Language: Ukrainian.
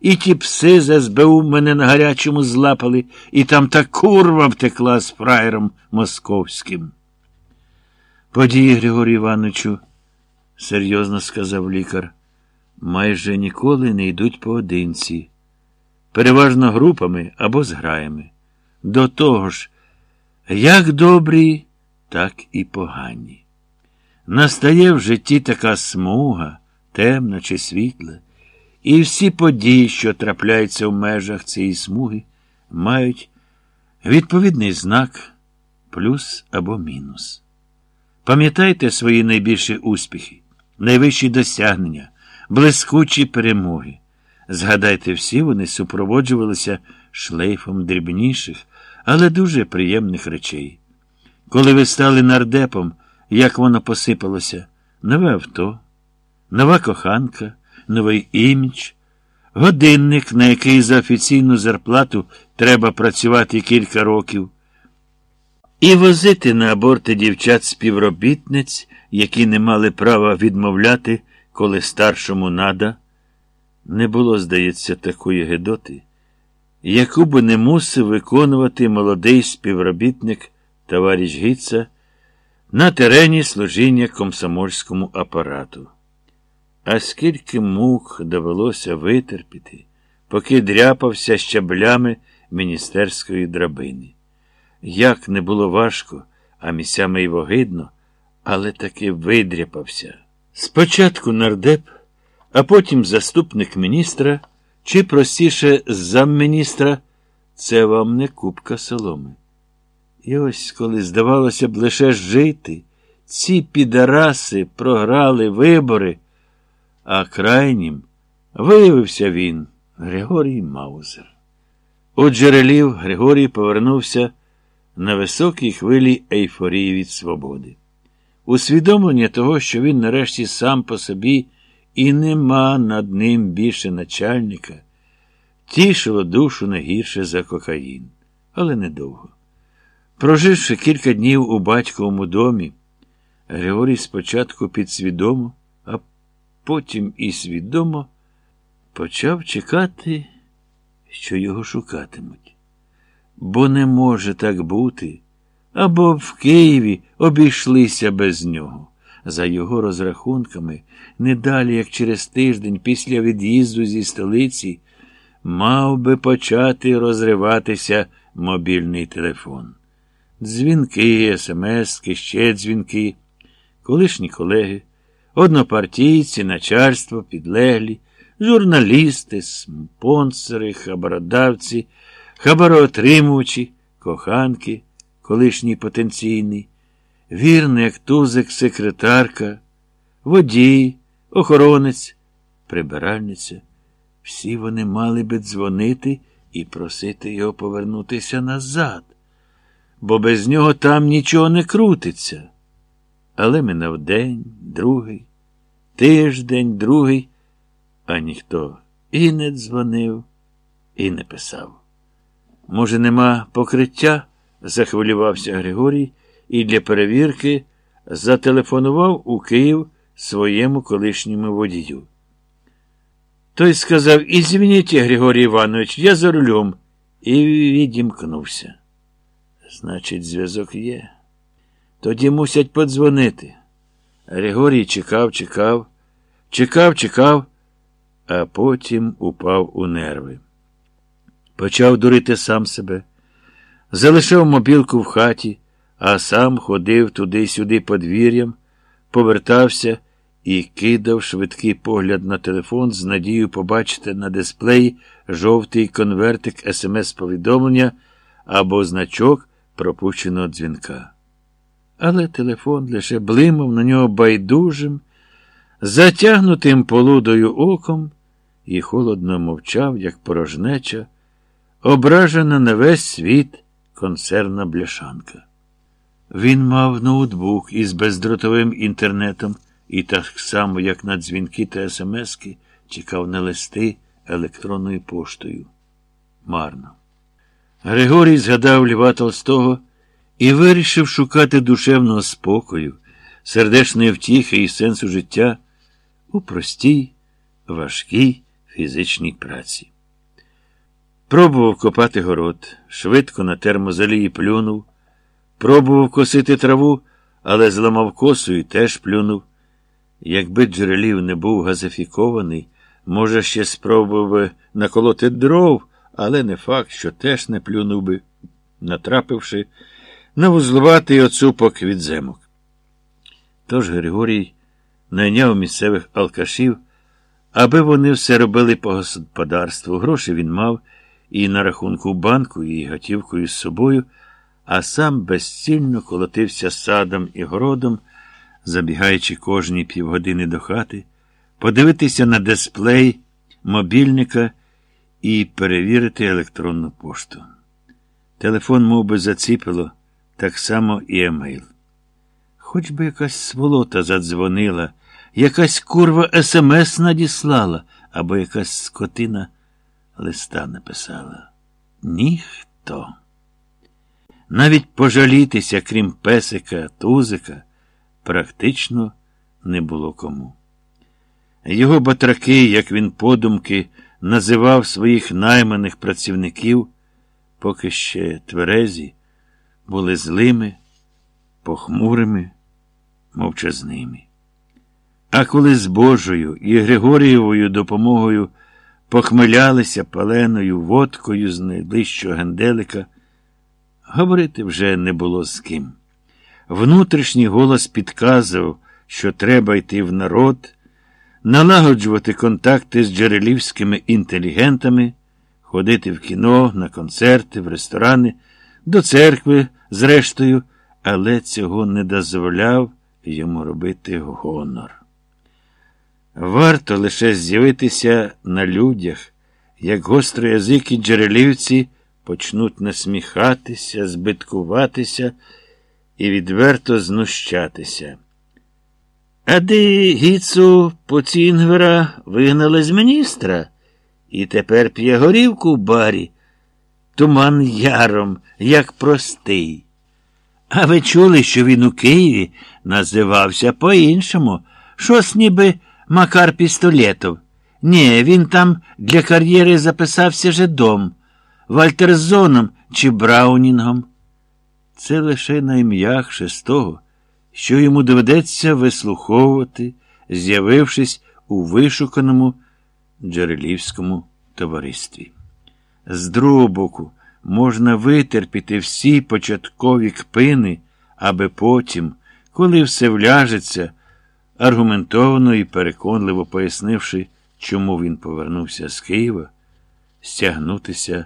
І ті пси з СБУ мене на гарячому злапали, і там та курва втекла з фраєром московським. Події, Григорію Івановичу, серйозно сказав лікар, майже ніколи не йдуть поодинці, переважно групами або зграями. До того ж, як добрі, так і погані. Настає в житті така смуга, темна чи світла, і всі події, що трапляються в межах цієї смуги, мають відповідний знак плюс або мінус. Пам'ятайте свої найбільші успіхи, найвищі досягнення, блискучі перемоги. Згадайте, всі вони супроводжувалися шлейфом дрібніших, але дуже приємних речей. Коли ви стали нардепом, як воно посипалося, нове авто, нова коханка, новий імідж, годинник, на який за офіційну зарплату треба працювати кілька років, і возити на аборти дівчат співробітниць, які не мали права відмовляти, коли старшому нада. Не було, здається, такої гедоти, яку би не мусив виконувати молодий співробітник товариш Гіца на терені служіння комсомольському апарату. А скільки мук довелося витерпіти, поки дряпався щаблями міністерської драбини. Як не було важко, а місцями й вогидно, але таки видряпався. Спочатку нардеп, а потім заступник міністра, чи простіше замміністра, це вам не купка соломи. І ось, коли здавалося б лише жити, ці підараси програли вибори, а крайнім виявився він, Григорій Маузер. У джерелів Григорій повернувся на високій хвилі ейфорії від свободи. Усвідомлення того, що він нарешті сам по собі і нема над ним більше начальника, тішило душу не гірше за кокаїн, але недовго. Проживши кілька днів у батьковому домі, Григорій спочатку підсвідомо, потім і свідомо почав чекати, що його шукатимуть. Бо не може так бути, або в Києві обійшлися без нього. За його розрахунками, не далі, як через тиждень після від'їзду зі столиці, мав би почати розриватися мобільний телефон. Дзвінки, смски, ще дзвінки, колишні колеги, однопартійці, начальство, підлеглі, журналісти, спонсори, хабародавці, хабароотримувачі, коханки, колишній потенційний, вірний, як тузик, секретарка, водій, охоронець, прибиральниця. Всі вони мали би дзвонити і просити його повернутися назад бо без нього там нічого не крутиться. Але минав день, другий, тиждень, другий, а ніхто і не дзвонив, і не писав. Може, нема покриття? захвилювався Григорій і для перевірки зателефонував у Київ своєму колишньому водію. Той сказав Ізвініть, Григорій Іванович, я за рулем, і відімкнувся. Значить, зв'язок є. Тоді мусять подзвонити. Григорій чекав, чекав, чекав, чекав, а потім упав у нерви. Почав дурити сам себе, залишив мобілку в хаті, а сам ходив туди-сюди подвір'ям, повертався і кидав швидкий погляд на телефон з надією побачити на дисплеї жовтий конвертик смс-повідомлення або значок пропущеного дзвінка. Але телефон лише блимав на нього байдужим, затягнутим полудою оком і холодно мовчав, як порожнеча, ображена на весь світ консервна бляшанка. Він мав ноутбук із бездротовим інтернетом і так само, як на дзвінки та смски, чекав на листи електронною поштою. Марно. Григорій згадав Льва Толстого і вирішив шукати душевного спокою, сердечної втіхи і сенсу життя у простій, важкій фізичній праці. Пробував копати город, швидко на термозалії плюнув, пробував косити траву, але зламав косу і теж плюнув. Якби джерелів не був газифікований, може, ще спробував би наколоти дров, але не факт, що теж не плюнув би, натрапивши на вузлуватий оцупок від земок. Тож Григорій найняв місцевих алкашів, аби вони все робили по господарству. Гроші він мав і на рахунку банку, і готівкою з собою, а сам безцільно колотився садом і городом, забігаючи кожні півгодини до хати, подивитися на дисплей мобільника і перевірити електронну пошту. Телефон мов би, заціпило, так само і емейл. Хоч би якась сволота задзвонила, якась курва смс надіслала, або якась скотина листа написала. Ніхто. Навіть пожалітися, крім песика, тузика, практично не було кому. Його батраки, як він подумки, називав своїх найманих працівників, поки ще тверезі, були злими, похмурими, мовчазними. А коли з Божою і Григорієвою допомогою похмелялися паленою водкою з найближчого генделика, говорити вже не було з ким. Внутрішній голос підказував, що треба йти в народ, налагоджувати контакти з джерелівськими інтелігентами, ходити в кіно, на концерти, в ресторани, до церкви, зрештою, але цього не дозволяв йому робити гонор. Варто лише з'явитися на людях, як гостроязикі джерелівці почнуть насміхатися, збиткуватися і відверто знущатися. А де гіцу Поцінгвера вигнали з міністра і тепер п'є горівку в барі, туман яром, як простий. А ви чули, що він у Києві називався по-іншому, щось ніби Макар Пістолетов. Ні, він там для кар'єри записався жидом, Вальтерзоном чи Браунінгом. Це лише найм'якше з того, що йому доведеться вислуховувати, з'явившись у вишуканому джерелівському товаристві. З другого боку, можна витерпіти всі початкові кпини, аби потім, коли все вляжеться, аргументовано і переконливо пояснивши, чому він повернувся з Києва, стягнутися